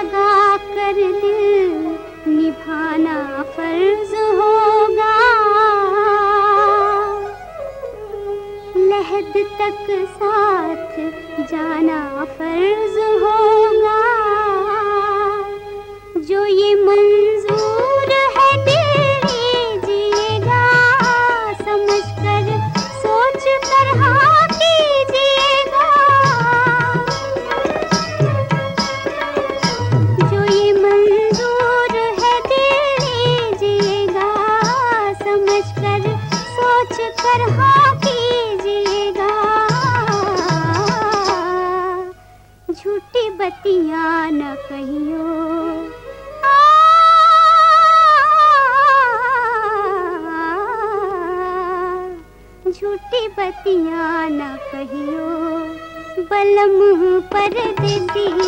लगा कर दिल निभाना फ़र्ज़ होगा। लहद तक साथ जाना फ़र्ज़ होगा। बतिया न कहियो। झूठी बतिया न कहियो। बलम पर दीदी